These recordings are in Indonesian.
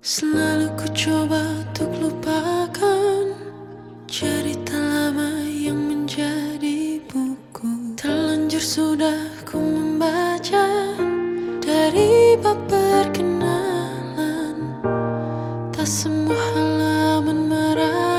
Selalu ku coba untuk lupakan cerita lama yang menjadi buku. Terlanjur sudah ku membaca dari bab perkenalan. Tak semua halaman merah.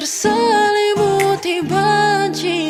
terselimut di banjir